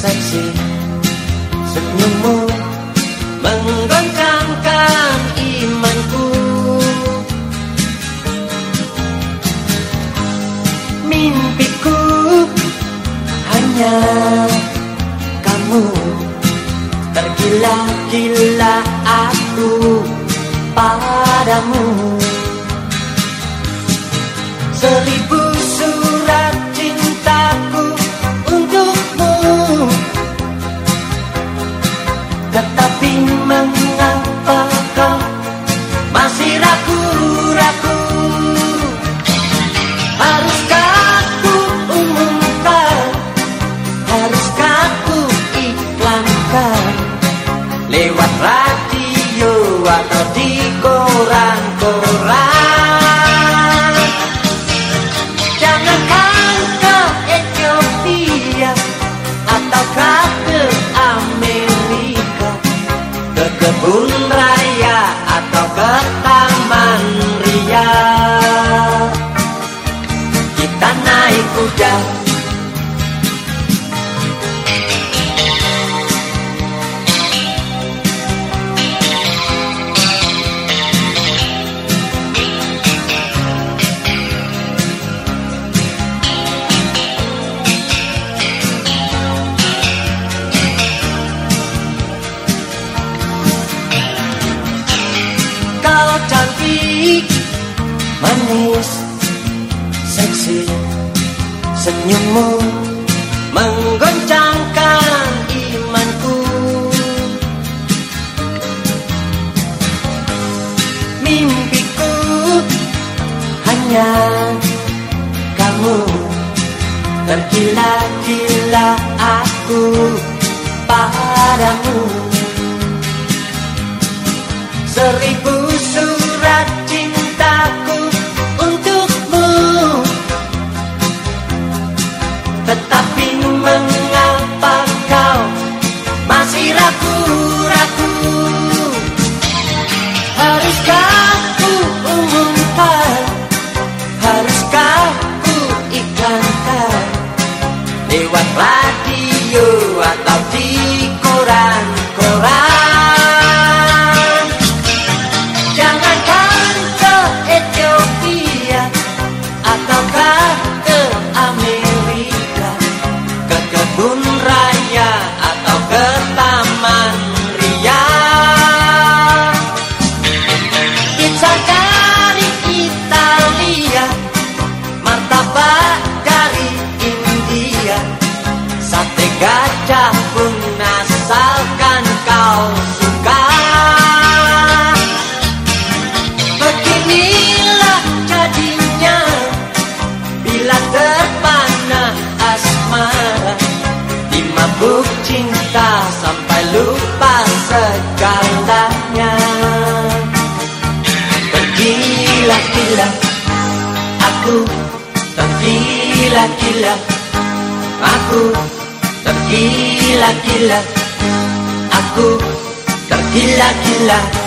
seksi Senyummu menggoncangkan imanku. Mimpiku hanya kamu. Tergila-gila aku padamu. Ke Kau cantik, manis, seksi Senyummu menggoncangkan imanku. Mimpiku hanya kamu Tergila-gila aku padamu. Seribu Tetapi mengapa kau masih ragu-ragu? Haruskah ku umumkan? Haruskah ku iklankan? Lewat radio atau di koran-koran kebun raya atau ke taman ria. Pizza dari Italia Martabak dari India. Sate gajah pun asalkan kau suka Dimabuk cinta sampai lupa segalanya. Tergila-gila Aku tergila-gila. Aku tergila-gila Aku tergila-gila